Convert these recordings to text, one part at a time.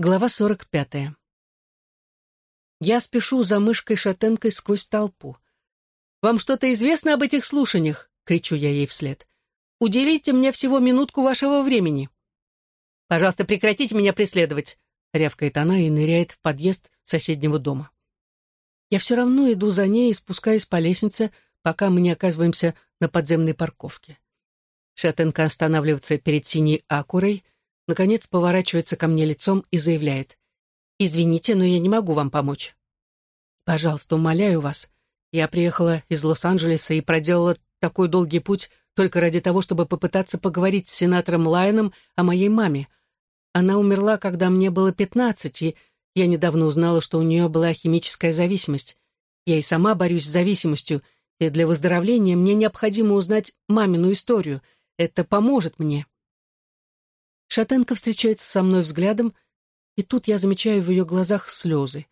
Глава 45. Я спешу за мышкой-шатенкой сквозь толпу. «Вам что-то известно об этих слушаниях?» — кричу я ей вслед. «Уделите мне всего минутку вашего времени». «Пожалуйста, прекратите меня преследовать», — рявкает она и ныряет в подъезд соседнего дома. Я все равно иду за ней и спускаюсь по лестнице, пока мы не оказываемся на подземной парковке. Шатенка останавливается перед синей акурой — наконец поворачивается ко мне лицом и заявляет. «Извините, но я не могу вам помочь». «Пожалуйста, умоляю вас. Я приехала из Лос-Анджелеса и проделала такой долгий путь только ради того, чтобы попытаться поговорить с сенатором Лайоном о моей маме. Она умерла, когда мне было пятнадцать, и я недавно узнала, что у нее была химическая зависимость. Я и сама борюсь с зависимостью, и для выздоровления мне необходимо узнать мамину историю. Это поможет мне». Шатенко встречается со мной взглядом, и тут я замечаю в ее глазах слезы.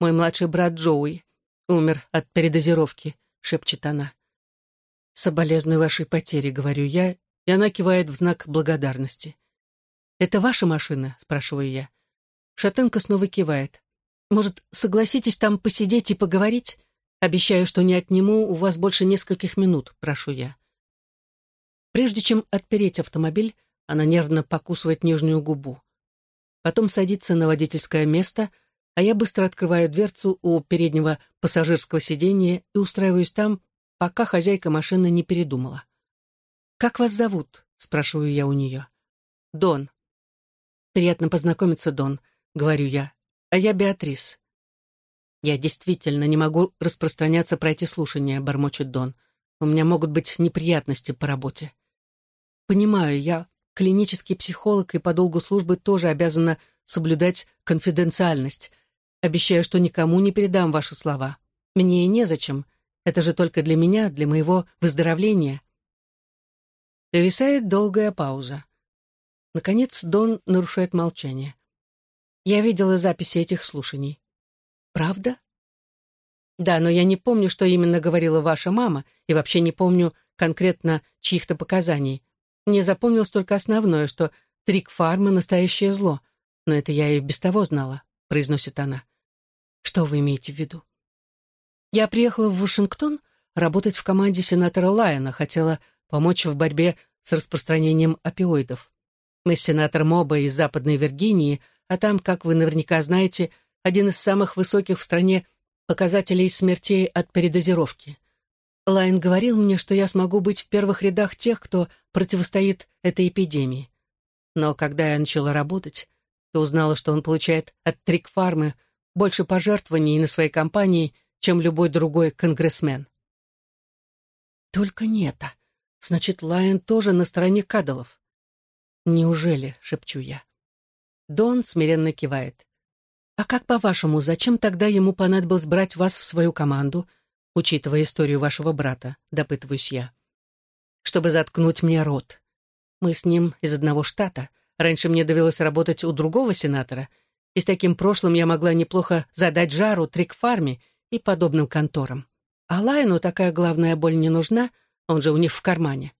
«Мой младший брат Джоуи умер от передозировки», — шепчет она. «Соболезную вашей потере», — говорю я, и она кивает в знак благодарности. «Это ваша машина?» — спрашиваю я. Шатенко снова кивает. «Может, согласитесь там посидеть и поговорить? Обещаю, что не отниму у вас больше нескольких минут», — прошу я. Прежде чем отпереть автомобиль, она нервно покусывает нижнюю губу. Потом садится на водительское место, а я быстро открываю дверцу у переднего пассажирского сиденья и устраиваюсь там, пока хозяйка машины не передумала. «Как вас зовут?» — спрашиваю я у нее. «Дон». «Приятно познакомиться, Дон», — говорю я. «А я Беатрис». «Я действительно не могу распространяться про эти слушания», — бормочет Дон. «У меня могут быть неприятности по работе». «Понимаю, я клинический психолог и по долгу службы тоже обязана соблюдать конфиденциальность. Обещаю, что никому не передам ваши слова. Мне и незачем. Это же только для меня, для моего выздоровления. Повисает долгая пауза. Наконец Дон нарушает молчание. Я видела записи этих слушаний. Правда? Да, но я не помню, что именно говорила ваша мама, и вообще не помню конкретно чьих-то показаний. Мне запомнилось только основное, что Трик-фарма — настоящее зло. Но это я и без того знала, — произносит она. Что вы имеете в виду? Я приехала в Вашингтон работать в команде сенатора Лайона, хотела помочь в борьбе с распространением опиоидов. Мы с сенатором оба из Западной Виргинии, а там, как вы наверняка знаете, один из самых высоких в стране показателей смертей от передозировки. Лайн говорил мне, что я смогу быть в первых рядах тех, кто противостоит этой эпидемии. Но когда я начала работать, то узнала, что он получает от Трикфармы больше пожертвований на своей компании, чем любой другой конгрессмен. Только не это. Значит, Лайн тоже на стороне Кадалов. Неужели, шепчу я. Дон смиренно кивает. А как по-вашему, зачем тогда ему понадобилось брать вас в свою команду — учитывая историю вашего брата, допытываюсь я. Чтобы заткнуть мне рот. Мы с ним из одного штата. Раньше мне довелось работать у другого сенатора, и с таким прошлым я могла неплохо задать жару трикфарме и подобным конторам. А Лайну такая главная боль не нужна, он же у них в кармане.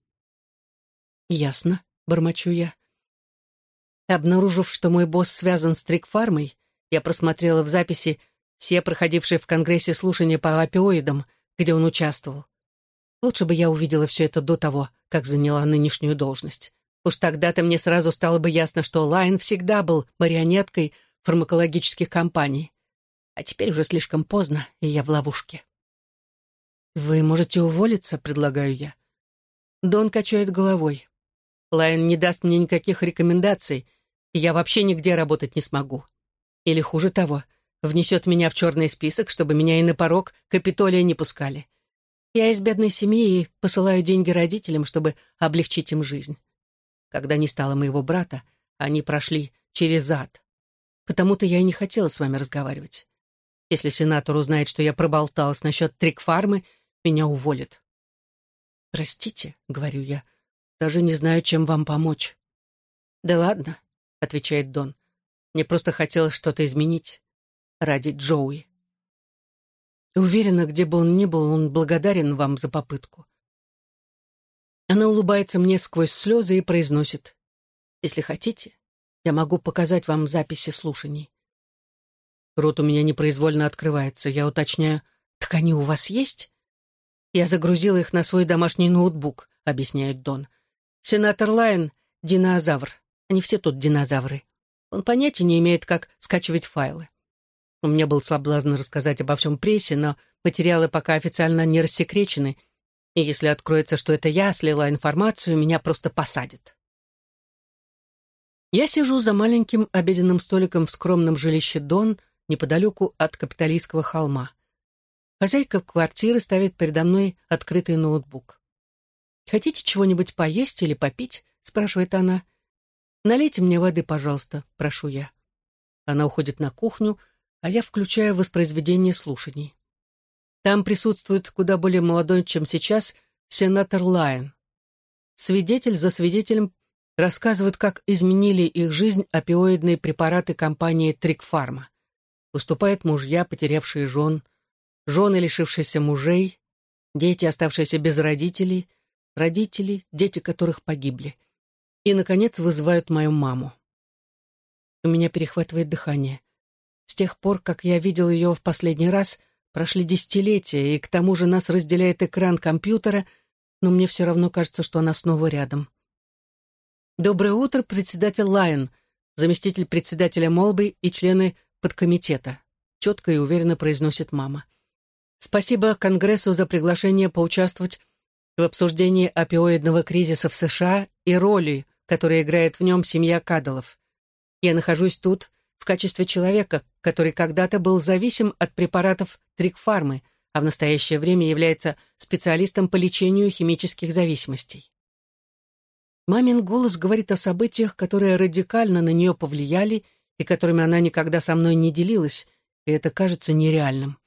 «Ясно», — бормочу я. Обнаружив, что мой босс связан с трикфармой, я просмотрела в записи все проходившие в Конгрессе слушания по опиоидам, где он участвовал. Лучше бы я увидела все это до того, как заняла нынешнюю должность. Уж тогда-то мне сразу стало бы ясно, что Лайн всегда был марионеткой фармакологических компаний. А теперь уже слишком поздно, и я в ловушке. «Вы можете уволиться», — предлагаю я. Дон качает головой. Лайн не даст мне никаких рекомендаций, и я вообще нигде работать не смогу. Или хуже того, внесет меня в черный список, чтобы меня и на порог Капитолия не пускали. Я из бедной семьи и посылаю деньги родителям, чтобы облегчить им жизнь. Когда не стало моего брата, они прошли через ад. Потому-то я и не хотела с вами разговаривать. Если сенатор узнает, что я проболталась насчет трикфармы, меня уволят. «Простите», — говорю я, — «даже не знаю, чем вам помочь». «Да ладно», — отвечает Дон, — «мне просто хотелось что-то изменить ради Джоуи. Уверена, где бы он ни был, он благодарен вам за попытку. Она улыбается мне сквозь слезы и произносит. Если хотите, Я могу показать вам записи слушаний. Рот у меня непроизвольно открывается. Я уточняю, так они у вас есть? Я загрузила их на свой домашний ноутбук, объясняет Дон. Сенатор Лайн — динозавр. Они все тут динозавры. Он понятия не имеет, как скачивать файлы. У меня был соблазн рассказать обо всем прессе, но материалы пока официально не рассекречены, и если откроется, что это я слила информацию, меня просто посадят. Я сижу за маленьким обеденным столиком в скромном жилище Дон, неподалеку от капиталистского холма. Хозяйка квартиры ставит передо мной открытый ноутбук. «Хотите чего-нибудь поесть или попить?» — спрашивает она. «Налейте мне воды, пожалуйста», — прошу я. Она уходит на кухню, а я включаю воспроизведение слушаний. Там присутствует куда более молодой, чем сейчас, сенатор Лайон. Свидетель за свидетелем рассказывают, как изменили их жизнь опиоидные препараты компании Трикфарма. Выступают мужья, потерявшие жен, жены, лишившиеся мужей, дети, оставшиеся без родителей, родители, дети которых погибли. И, наконец, вызывают мою маму. У меня перехватывает дыхание. С тех пор, как я видел ее в последний раз, прошли десятилетия, и к тому же нас разделяет экран компьютера, но мне все равно кажется, что она снова рядом. «Доброе утро, председатель Лайон», заместитель председателя Молбы и члены подкомитета», четко и уверенно произносит мама. «Спасибо Конгрессу за приглашение поучаствовать в обсуждении опиоидного кризиса в США и роли, которую играет в нем семья Кадалов. Я нахожусь тут в качестве человека, который когда-то был зависим от препаратов Трикфармы, а в настоящее время является специалистом по лечению химических зависимостей. Мамин голос говорит о событиях, которые радикально на нее повлияли и которыми она никогда со мной не делилась, и это кажется нереальным.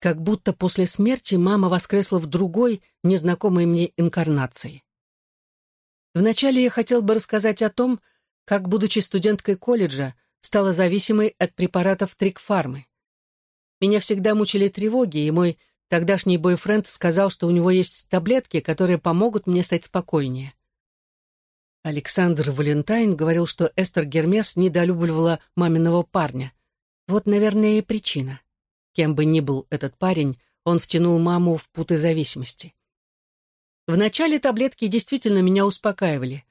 Как будто после смерти мама воскресла в другой, незнакомой мне инкарнации. Вначале я хотел бы рассказать о том, как, будучи студенткой колледжа, стала зависимой от препаратов Трикфармы. Меня всегда мучили тревоги, и мой тогдашний бойфренд сказал, что у него есть таблетки, которые помогут мне стать спокойнее. Александр Валентайн говорил, что Эстер Гермес недолюбливала маминого парня. Вот, наверное, и причина. Кем бы ни был этот парень, он втянул маму в путы зависимости. Вначале таблетки действительно меня успокаивали,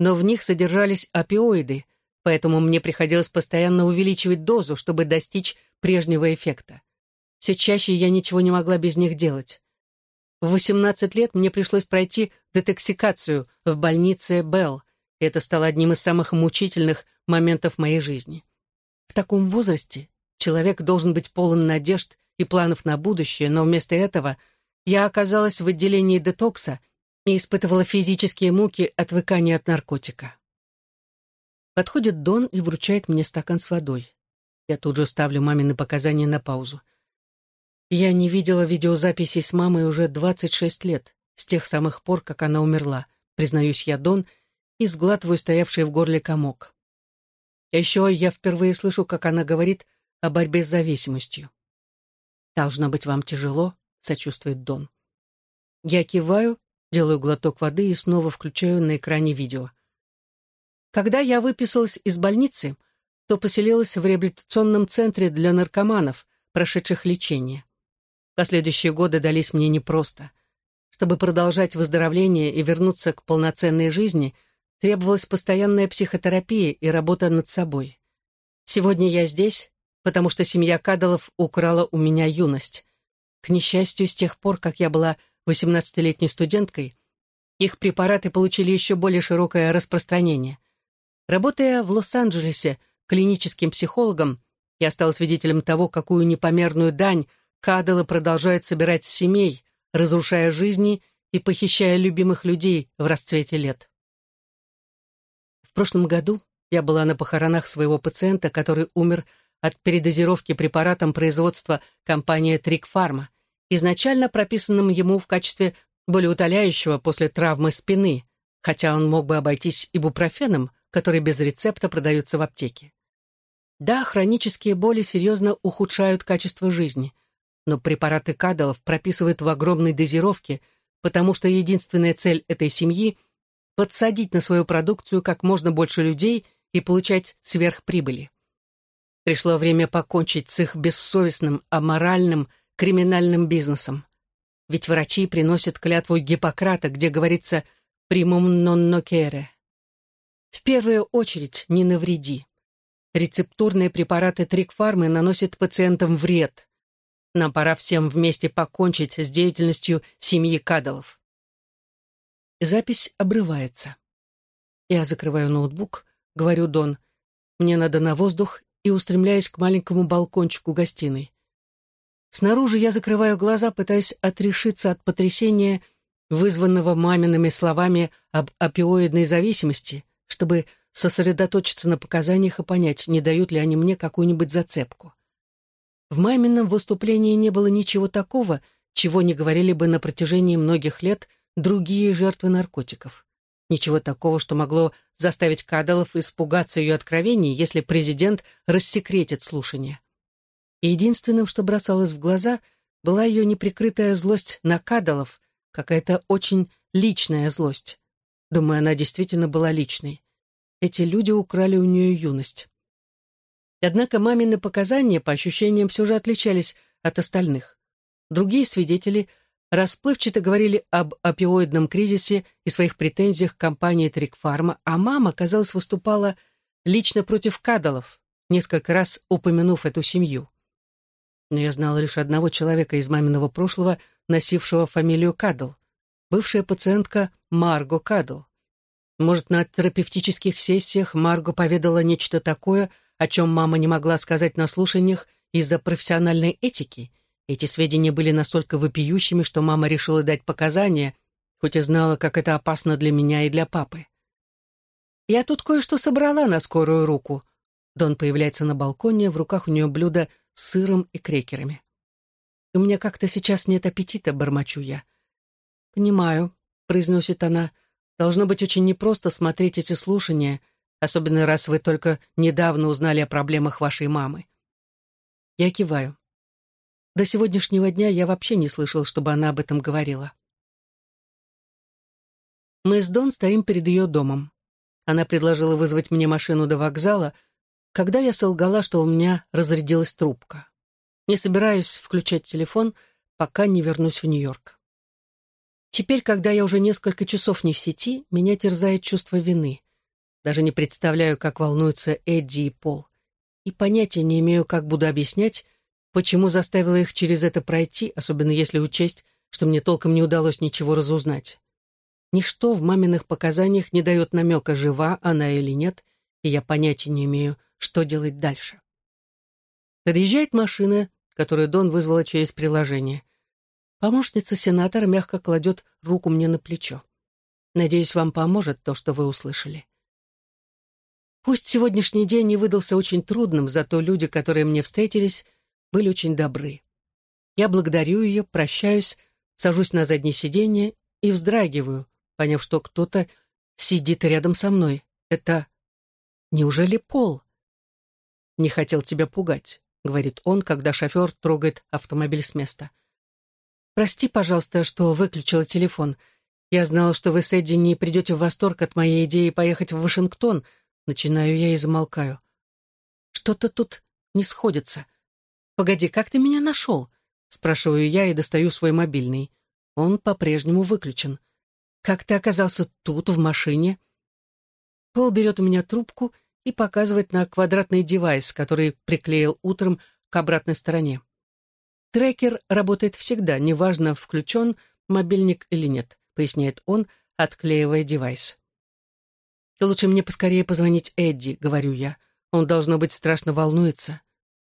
но в них содержались опиоиды, поэтому мне приходилось постоянно увеличивать дозу, чтобы достичь прежнего эффекта. Все чаще я ничего не могла без них делать. В 18 лет мне пришлось пройти детоксикацию в больнице Белл, и это стало одним из самых мучительных моментов моей жизни. В таком возрасте человек должен быть полон надежд и планов на будущее, но вместо этого я оказалась в отделении детокса и испытывала физические муки отвыкания от наркотика. Подходит Дон и вручает мне стакан с водой. Я тут же ставлю мамины показания на паузу. Я не видела видеозаписей с мамой уже 26 лет, с тех самых пор, как она умерла, признаюсь я Дон, и сглатываю стоявший в горле комок. Еще я впервые слышу, как она говорит о борьбе с зависимостью. «Должно быть вам тяжело», — сочувствует Дон. Я киваю, делаю глоток воды и снова включаю на экране видео. Когда я выписалась из больницы, то поселилась в реабилитационном центре для наркоманов, прошедших лечение. Последующие годы дались мне непросто. Чтобы продолжать выздоровление и вернуться к полноценной жизни, требовалась постоянная психотерапия и работа над собой. Сегодня я здесь, потому что семья Кадалов украла у меня юность. К несчастью, с тех пор, как я была 18-летней студенткой, их препараты получили еще более широкое распространение – Работая в Лос-Анджелесе клиническим психологом, я стал свидетелем того, какую непомерную дань Кадала продолжает собирать с семей, разрушая жизни и похищая любимых людей в расцвете лет. В прошлом году я была на похоронах своего пациента, который умер от передозировки препаратом производства компании Трикфарма, изначально прописанным ему в качестве болеутоляющего после травмы спины, хотя он мог бы обойтись ибупрофеном, которые без рецепта продаются в аптеке. Да, хронические боли серьезно ухудшают качество жизни, но препараты кадалов прописывают в огромной дозировке, потому что единственная цель этой семьи — подсадить на свою продукцию как можно больше людей и получать сверхприбыли. Пришло время покончить с их бессовестным, аморальным, криминальным бизнесом. Ведь врачи приносят клятву Гиппократа, где говорится «примум нон нокере». В первую очередь не навреди. Рецептурные препараты Трикфармы наносят пациентам вред. Нам пора всем вместе покончить с деятельностью семьи Кадалов. Запись обрывается. Я закрываю ноутбук, говорю Дон, мне надо на воздух и устремляюсь к маленькому балкончику гостиной. Снаружи я закрываю глаза, пытаясь отрешиться от потрясения, вызванного мамиными словами об опиоидной зависимости, чтобы сосредоточиться на показаниях и понять, не дают ли они мне какую-нибудь зацепку. В мамином выступлении не было ничего такого, чего не говорили бы на протяжении многих лет другие жертвы наркотиков. Ничего такого, что могло заставить Кадалов испугаться ее откровений, если президент рассекретит слушание. И единственным, что бросалось в глаза, была ее неприкрытая злость на Кадалов, какая-то очень личная злость. Думаю, она действительно была личной. Эти люди украли у нее юность. Однако мамины показания, по ощущениям, все же отличались от остальных. Другие свидетели расплывчато говорили об опиоидном кризисе и своих претензиях к компании Трикфарма, а мама, казалось, выступала лично против Кадалов, несколько раз упомянув эту семью. Но я знала лишь одного человека из маминого прошлого, носившего фамилию Кадл, бывшая пациентка Марго Кадл. Может, на терапевтических сессиях Марго поведала нечто такое, о чем мама не могла сказать на слушаниях из-за профессиональной этики, эти сведения были настолько вопиющими, что мама решила дать показания, хоть и знала, как это опасно для меня и для папы. «Я тут кое-что собрала на скорую руку». Дон появляется на балконе, в руках у нее блюдо с сыром и крекерами. «У меня как-то сейчас нет аппетита», — бормочу я. «Понимаю», — произносит она. «Должно быть очень непросто смотреть эти слушания, особенно раз вы только недавно узнали о проблемах вашей мамы». Я киваю. До сегодняшнего дня я вообще не слышал, чтобы она об этом говорила. Мы с Дон стоим перед ее домом. Она предложила вызвать мне машину до вокзала, когда я солгала, что у меня разрядилась трубка. Не собираюсь включать телефон, пока не вернусь в Нью-Йорк. Теперь, когда я уже несколько часов не в сети, меня терзает чувство вины. Даже не представляю, как волнуются Эдди и Пол. И понятия не имею, как буду объяснять, Почему заставила их через это пройти, особенно если учесть, что мне толком не удалось ничего разузнать? Ничто в маминых показаниях не дает намека, жива она или нет, и я понятия не имею, что делать дальше. Подъезжает машина, которую Дон вызвала через приложение. Помощница сенатора мягко кладет руку мне на плечо. Надеюсь, вам поможет то, что вы услышали. Пусть сегодняшний день не выдался очень трудным, зато люди, которые мне встретились, были очень добры. Я благодарю ее, прощаюсь, сажусь на заднее сиденье и вздрагиваю, поняв, что кто-то сидит рядом со мной. Это... Неужели Пол? «Не хотел тебя пугать», — говорит он, когда шофер трогает автомобиль с места. «Прости, пожалуйста, что выключила телефон. Я знала, что вы с Эдди не придете в восторг от моей идеи поехать в Вашингтон. Начинаю я и замолкаю. Что-то тут не сходится. «Погоди, как ты меня нашел?» Спрашиваю я и достаю свой мобильный. Он по-прежнему выключен. «Как ты оказался тут, в машине?» Пол берет у меня трубку и показывает на квадратный девайс, который приклеил утром к обратной стороне. Трекер работает всегда, неважно, включен мобильник или нет, поясняет он, отклеивая девайс. «Лучше мне поскорее позвонить Эдди», — говорю я. «Он, должно быть, страшно волнуется.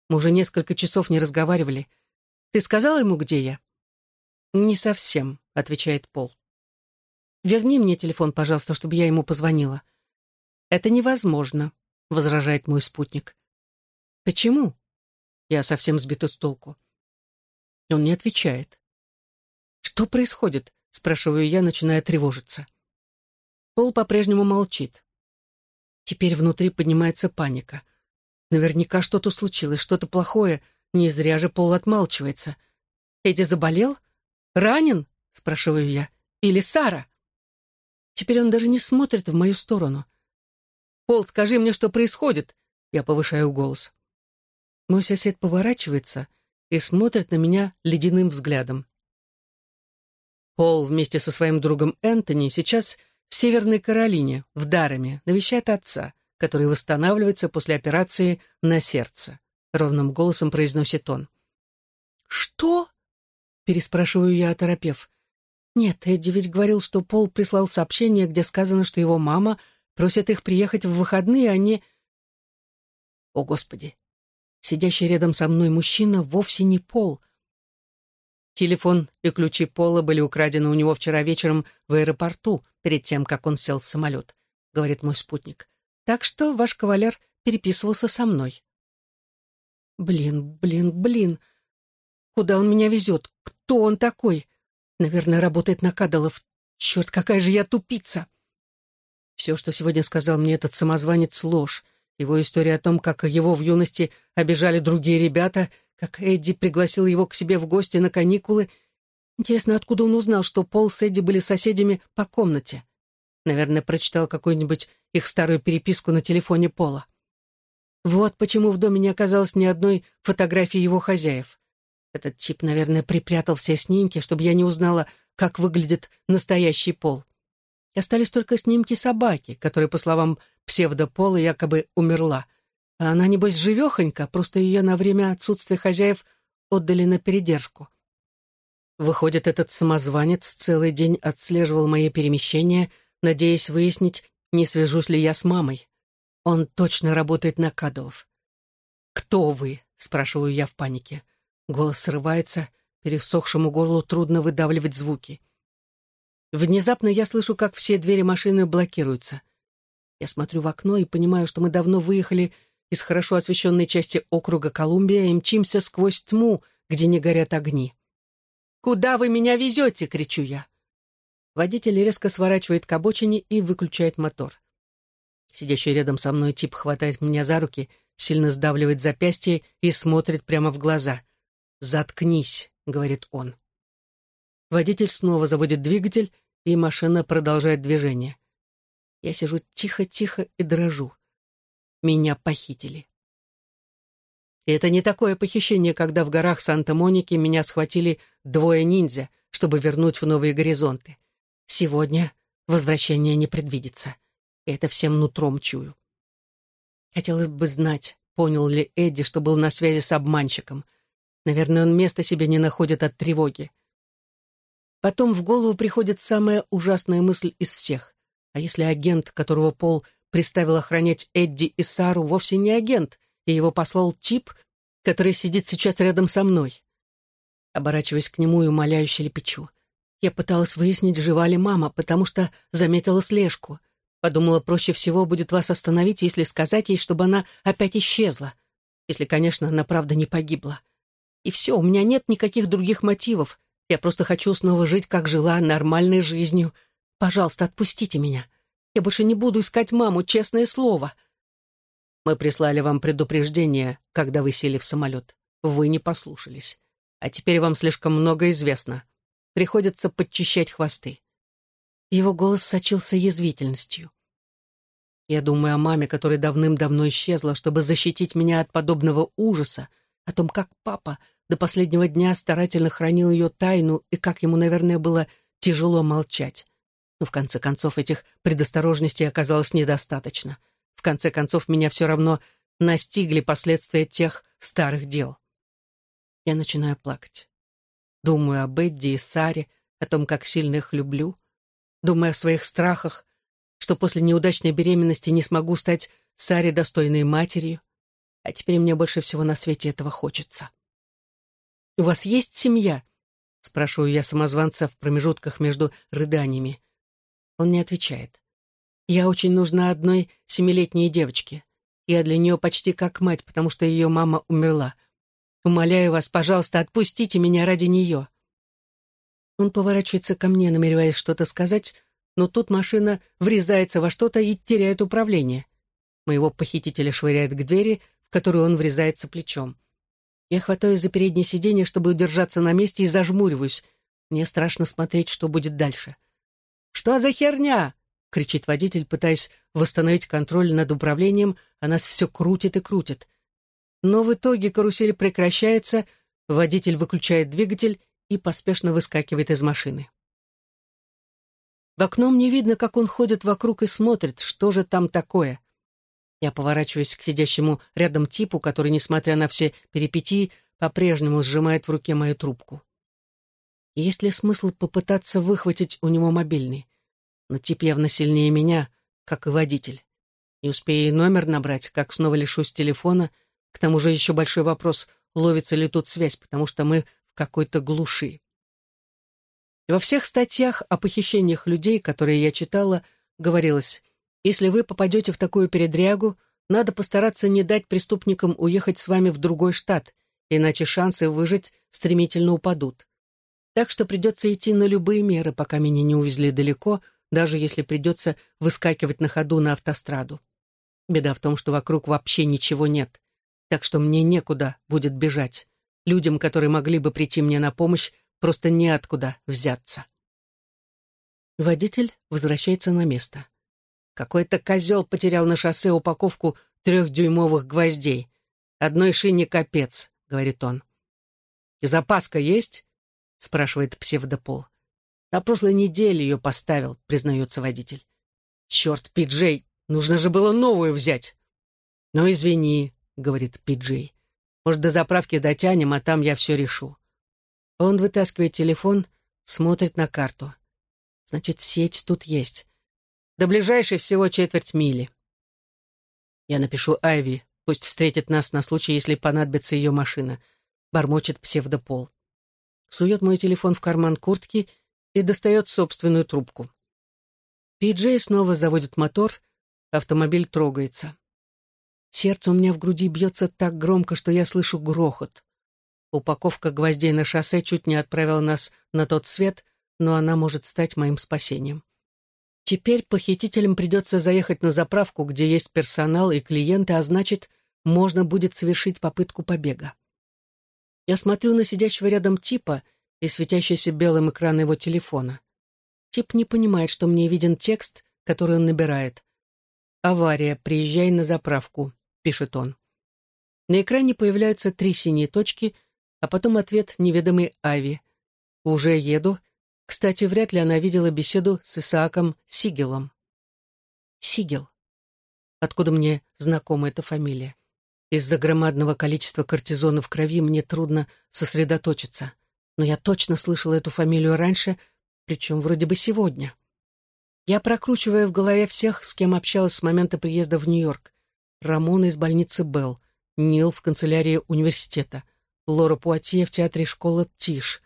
Мы уже несколько часов не разговаривали. Ты сказал ему, где я?» «Не совсем», — отвечает Пол. «Верни мне телефон, пожалуйста, чтобы я ему позвонила». «Это невозможно», — возражает мой спутник. «Почему?» Я совсем сбита с толку. Он не отвечает. «Что происходит?» — спрашиваю я, начиная тревожиться. Пол по-прежнему молчит. Теперь внутри поднимается паника. Наверняка что-то случилось, что-то плохое. Не зря же Пол отмалчивается. «Эдди заболел? Ранен?» — спрашиваю я. «Или Сара?» Теперь он даже не смотрит в мою сторону. Пол, скажи мне, что происходит!» Я повышаю голос. Мой сосед поворачивается и смотрит на меня ледяным взглядом. Пол вместе со своим другом Энтони сейчас в Северной Каролине, в Дараме, навещает отца, который восстанавливается после операции на сердце. Ровным голосом произносит он. «Что?» — переспрашиваю я, оторопев. «Нет, Эдди ведь говорил, что Пол прислал сообщение, где сказано, что его мама просит их приехать в выходные, а не...» «О, Господи! Сидящий рядом со мной мужчина вовсе не Пол. Телефон и ключи Пола были украдены у него вчера вечером в аэропорту, перед тем, как он сел в самолет», — говорит мой спутник. «Так что ваш кавалер переписывался со мной». «Блин, блин, блин! Куда он меня везет? Кто он такой? Наверное, работает на Кадалов. Черт, какая же я тупица!» Все, что сегодня сказал мне этот самозванец, ложь. Его история о том, как его в юности обижали другие ребята, как Эдди пригласил его к себе в гости на каникулы. Интересно, откуда он узнал, что Пол с Эдди были соседями по комнате? Наверное, прочитал какую-нибудь их старую переписку на телефоне Пола. Вот почему в доме не оказалось ни одной фотографии его хозяев. Этот тип, наверное, припрятал все снимки, чтобы я не узнала, как выглядит настоящий Пол. И остались только снимки собаки, которая, по словам псевдопола, якобы умерла. А она, небось, живехонька, просто ее на время отсутствия хозяев отдали на передержку. Выходит, этот самозванец целый день отслеживал мои перемещения, надеясь выяснить, не свяжусь ли я с мамой. Он точно работает на Кадолов. «Кто вы?» — спрашиваю я в панике. Голос срывается, пересохшему горлу трудно выдавливать звуки. Внезапно я слышу, как все двери машины блокируются. Я смотрю в окно и понимаю, что мы давно выехали из хорошо освещенной части округа Колумбия и мчимся сквозь тьму, где не горят огни. «Куда вы меня везете?» — кричу я. Водитель резко сворачивает к обочине и выключает мотор. Сидящий рядом со мной тип хватает меня за руки, сильно сдавливает запястье и смотрит прямо в глаза. «Заткнись», — говорит он. Водитель снова заводит двигатель, и машина продолжает движение. Я сижу тихо-тихо и дрожу. Меня похитили. И это не такое похищение, когда в горах Санта-Моники меня схватили двое ниндзя, чтобы вернуть в новые горизонты. Сегодня возвращение не предвидится. И это всем нутром чую. Хотелось бы знать, понял ли Эдди, что был на связи с обманщиком. Наверное, он места себе не находит от тревоги. Потом в голову приходит самая ужасная мысль из всех. А если агент, которого Пол приставил охранять Эдди и Сару, вовсе не агент, и его послал тип, который сидит сейчас рядом со мной? Оборачиваясь к нему и умоляюще лепечу. Я пыталась выяснить, жива ли мама, потому что заметила слежку. Подумала, проще всего будет вас остановить, если сказать ей, чтобы она опять исчезла. Если, конечно, она правда не погибла. И все, у меня нет никаких других мотивов, я просто хочу снова жить, как жила, нормальной жизнью. Пожалуйста, отпустите меня. Я больше не буду искать маму, честное слово. Мы прислали вам предупреждение, когда вы сели в самолет. Вы не послушались. А теперь вам слишком много известно. Приходится подчищать хвосты. Его голос сочился язвительностью. Я думаю о маме, которая давным-давно исчезла, чтобы защитить меня от подобного ужаса, о том, как папа до последнего дня старательно хранил ее тайну, и как ему, наверное, было тяжело молчать. Но в конце концов этих предосторожностей оказалось недостаточно. В конце концов меня все равно настигли последствия тех старых дел. Я начинаю плакать. Думаю об Эдди и Саре, о том, как сильно их люблю. Думаю о своих страхах, что после неудачной беременности не смогу стать Саре достойной матерью. А теперь мне больше всего на свете этого хочется. «У вас есть семья?» — спрашиваю я самозванца в промежутках между рыданиями. Он не отвечает. «Я очень нужна одной семилетней девочке. Я для нее почти как мать, потому что ее мама умерла. Умоляю вас, пожалуйста, отпустите меня ради нее». Он поворачивается ко мне, намереваясь что-то сказать, но тут машина врезается во что-то и теряет управление. Моего похитителя швыряет к двери, в которую он врезается плечом. Я хватаюсь за переднее сиденье, чтобы удержаться на месте, и зажмуриваюсь. Мне страшно смотреть, что будет дальше. «Что за херня?» кричит водитель, пытаясь восстановить контроль над управлением, а нас все крутит и крутит. Но в итоге карусель прекращается, водитель выключает двигатель и поспешно выскакивает из машины. В окно мне видно, как он ходит вокруг и смотрит, что же там такое. Я поворачиваюсь к сидящему рядом типу, который, несмотря на все перипетии, по-прежнему сжимает в руке мою трубку. Есть ли смысл попытаться выхватить у него мобильный? Но тип явно сильнее меня, как и водитель. Не успею номер набрать, как снова лишусь телефона. К тому же еще большой вопрос, ловится ли тут связь, потому что мы в какой-то глуши. Во всех статьях о похищениях людей, которые я читала, говорилось, если вы попадете в такую передрягу, надо постараться не дать преступникам уехать с вами в другой штат, иначе шансы выжить стремительно упадут. Так что придется идти на любые меры, пока меня не увезли далеко, даже если придется выскакивать на ходу на автостраду. Беда в том, что вокруг вообще ничего нет, так что мне некуда будет бежать. Людям, которые могли бы прийти мне на помощь, просто неоткуда взяться. Водитель возвращается на место. Какой-то козел потерял на шоссе упаковку трехдюймовых гвоздей. Одной шине капец, говорит он. «И запаска есть?» — спрашивает псевдопол. «На прошлой неделе ее поставил», — признается водитель. «Черт, Пиджей, нужно же было новую взять». «Ну, извини», — говорит Пиджей. «Может, до заправки дотянем, а там я все решу». Он вытаскивает телефон, смотрит на карту. Значит, сеть тут есть. До ближайшей всего четверть мили. Я напишу Айви, пусть встретит нас на случай, если понадобится ее машина. Бормочет псевдопол. Сует мой телефон в карман куртки и достает собственную трубку. Пиджей снова заводит мотор, автомобиль трогается. Сердце у меня в груди бьется так громко, что я слышу грохот. Упаковка гвоздей на шоссе чуть не отправила нас на тот свет, но она может стать моим спасением. Теперь похитителям придется заехать на заправку, где есть персонал и клиенты, а значит, можно будет совершить попытку побега. Я смотрю на сидящего рядом типа и светящийся белым экран его телефона. Тип не понимает, что мне виден текст, который он набирает. «Авария, приезжай на заправку», — пишет он. На экране появляются три синие точки — а потом ответ неведомый Ави. «Уже еду. Кстати, вряд ли она видела беседу с Исааком Сигелом». Сигел. Откуда мне знакома эта фамилия? Из-за громадного количества кортизона в крови мне трудно сосредоточиться. Но я точно слышала эту фамилию раньше, причем вроде бы сегодня. Я прокручиваю в голове всех, с кем общалась с момента приезда в Нью-Йорк. Рамона из больницы Белл, Нил в канцелярии университета, Лора Пуатье в театре школа Тиш,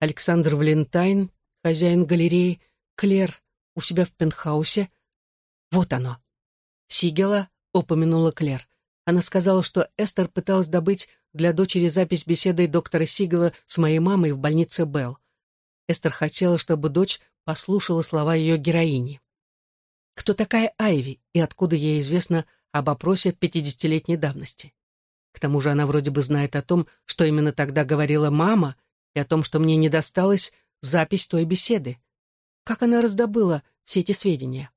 Александр Валентайн, хозяин галереи, Клер у себя в пентхаусе. Вот оно. Сигела упомянула Клер. Она сказала, что Эстер пыталась добыть для дочери запись беседы доктора Сигела с моей мамой в больнице Белл. Эстер хотела, чтобы дочь послушала слова ее героини. Кто такая Айви и откуда ей известно об опросе пятидесятилетней давности? К тому же она вроде бы знает о том, что именно тогда говорила мама, и о том, что мне не досталась запись той беседы. Как она раздобыла все эти сведения?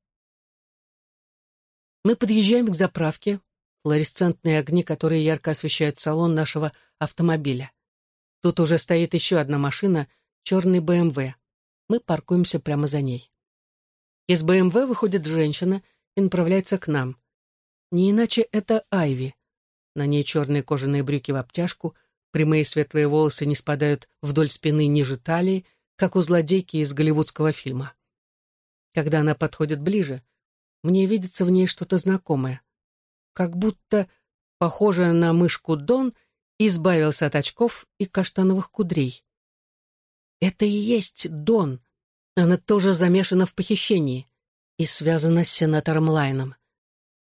Мы подъезжаем к заправке, флуоресцентные огни, которые ярко освещают салон нашего автомобиля. Тут уже стоит еще одна машина, черный БМВ. Мы паркуемся прямо за ней. Из БМВ выходит женщина и направляется к нам. Не иначе это Айви. На ней черные кожаные брюки в обтяжку, прямые светлые волосы не спадают вдоль спины ниже талии, как у злодейки из голливудского фильма. Когда она подходит ближе, мне видится в ней что-то знакомое. Как будто, похожая на мышку Дон, избавился от очков и каштановых кудрей. Это и есть Дон. Она тоже замешана в похищении и связана с сенатором Лайном.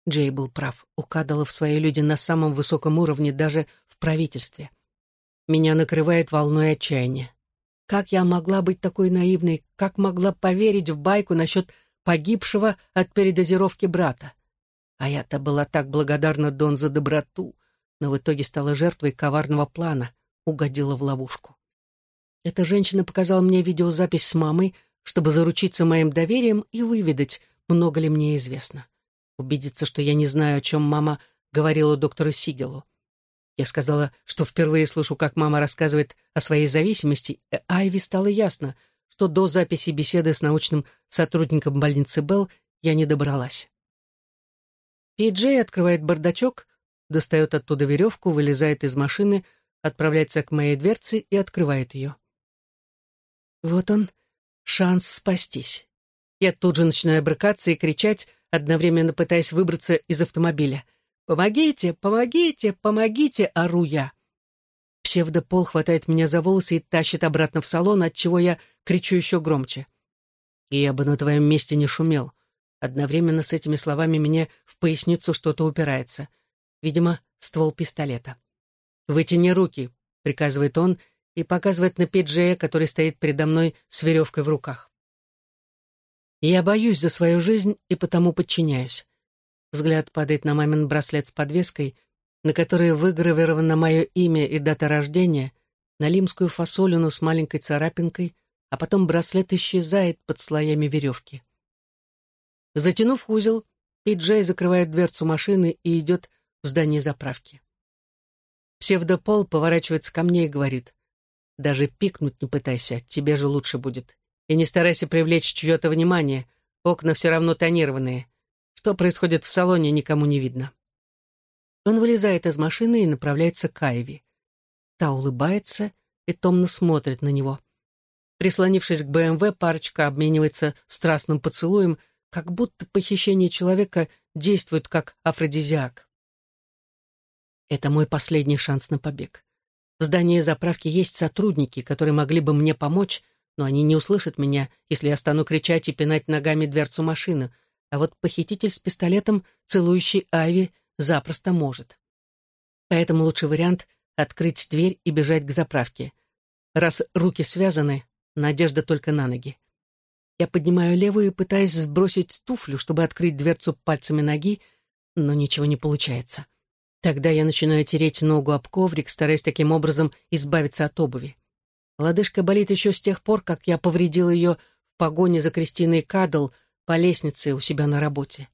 Джей был прав. У Кадалов свои люди на самом высоком уровне даже в правительстве. Меня накрывает волной отчаяния. Как я могла быть такой наивной? Как могла поверить в байку насчет погибшего от передозировки брата? А я-то была так благодарна Дон за доброту, но в итоге стала жертвой коварного плана, угодила в ловушку. Эта женщина показала мне видеозапись с мамой, чтобы заручиться моим доверием и выведать, много ли мне известно. Убедиться, что я не знаю, о чем мама говорила доктору Сигелу. Я сказала, что впервые слышу, как мама рассказывает о своей зависимости, и Айви стало ясно, что до записи беседы с научным сотрудником больницы Белл я не добралась. Пи-Джей открывает бардачок, достает оттуда веревку, вылезает из машины, отправляется к моей дверце и открывает ее. Вот он, шанс спастись. Я тут же начинаю брыкаться и кричать, одновременно пытаясь выбраться из автомобиля. «Помогите! Помогите! Помогите!» — ору я. Псевдопол хватает меня за волосы и тащит обратно в салон, от чего я кричу еще громче. Я бы на твоем месте не шумел. Одновременно с этими словами мне в поясницу что-то упирается. Видимо, ствол пистолета. «Вытяни руки», — приказывает он и показывает на Пиджея, который стоит передо мной с веревкой в руках. Я боюсь за свою жизнь и потому подчиняюсь. Взгляд падает на мамин браслет с подвеской, на которой выгравировано мое имя и дата рождения, на лимскую фасолину с маленькой царапинкой, а потом браслет исчезает под слоями веревки. Затянув узел, Пиджей закрывает дверцу машины и идет в здание заправки. Псевдопол поворачивается ко мне и говорит, «Даже пикнуть не пытайся, тебе же лучше будет. И не старайся привлечь чье-то внимание, окна все равно тонированные. Что происходит в салоне, никому не видно». Он вылезает из машины и направляется к Айви. Та улыбается и томно смотрит на него. Прислонившись к БМВ, парочка обменивается страстным поцелуем, как будто похищение человека действует как афродизиак. Это мой последний шанс на побег. В здании заправки есть сотрудники, которые могли бы мне помочь, но они не услышат меня, если я стану кричать и пинать ногами дверцу машины, а вот похититель с пистолетом, целующий Айви, запросто может. Поэтому лучший вариант — открыть дверь и бежать к заправке. Раз руки связаны, надежда только на ноги. Я поднимаю левую, пытаясь сбросить туфлю, чтобы открыть дверцу пальцами ноги, но ничего не получается. Тогда я начинаю тереть ногу об коврик, стараясь таким образом избавиться от обуви. Лодыжка болит еще с тех пор, как я повредил ее в погоне за Кристиной Кадл по лестнице у себя на работе.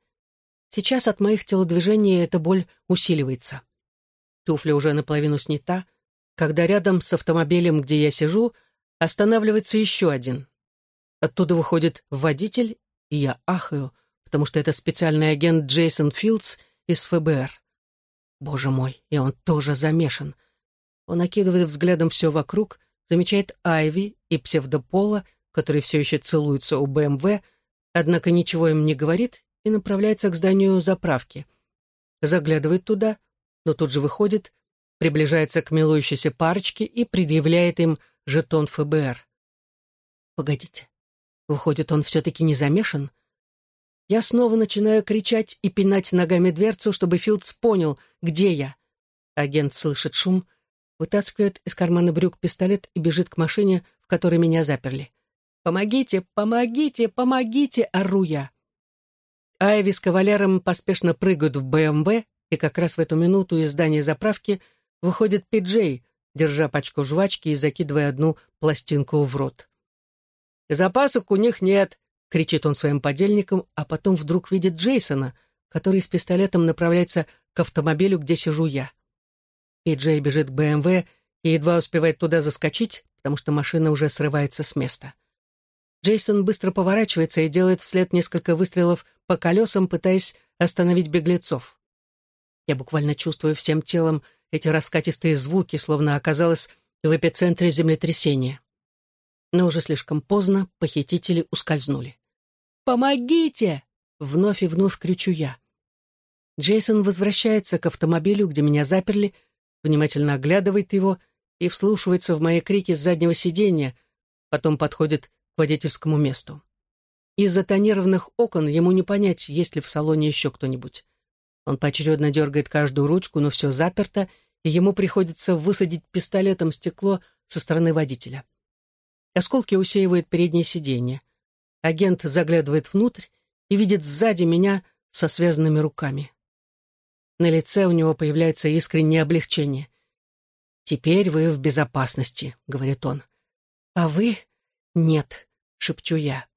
Сейчас от моих телодвижений эта боль усиливается. Туфля уже наполовину снята, когда рядом с автомобилем, где я сижу, останавливается еще один. Оттуда выходит водитель, и я ахаю, потому что это специальный агент Джейсон Филдс из ФБР. Боже мой, и он тоже замешан. Он окидывает взглядом все вокруг, замечает Айви и псевдопола, которые все еще целуются у БМВ, однако ничего им не говорит и направляется к зданию заправки. Заглядывает туда, но тут же выходит, приближается к милующейся парочке и предъявляет им жетон ФБР. Погодите, Выходит, он все-таки не замешан? Я снова начинаю кричать и пинать ногами дверцу, чтобы Филдс понял, где я. Агент слышит шум, вытаскивает из кармана брюк пистолет и бежит к машине, в которой меня заперли. «Помогите, помогите, помогите!» — ору я. Айви с кавалером поспешно прыгают в БМВ, и как раз в эту минуту из здания заправки выходит Пиджей, держа пачку жвачки и закидывая одну пластинку в рот. «Запасок у них нет», — кричит он своим подельникам, а потом вдруг видит Джейсона, который с пистолетом направляется к автомобилю, где сижу я. И Джей бежит к БМВ и едва успевает туда заскочить, потому что машина уже срывается с места. Джейсон быстро поворачивается и делает вслед несколько выстрелов по колесам, пытаясь остановить беглецов. Я буквально чувствую всем телом эти раскатистые звуки, словно оказалась в эпицентре землетрясения. Но уже слишком поздно похитители ускользнули. «Помогите!» — вновь и вновь кричу я. Джейсон возвращается к автомобилю, где меня заперли, внимательно оглядывает его и вслушивается в мои крики с заднего сиденья, потом подходит к водительскому месту. Из-за тонированных окон ему не понять, есть ли в салоне еще кто-нибудь. Он поочередно дергает каждую ручку, но все заперто, и ему приходится высадить пистолетом стекло со стороны водителя. Осколки усеивают переднее сиденье. Агент заглядывает внутрь и видит сзади меня со связанными руками. На лице у него появляется искреннее облегчение. «Теперь вы в безопасности», — говорит он. «А вы?» «Нет», — шепчу я.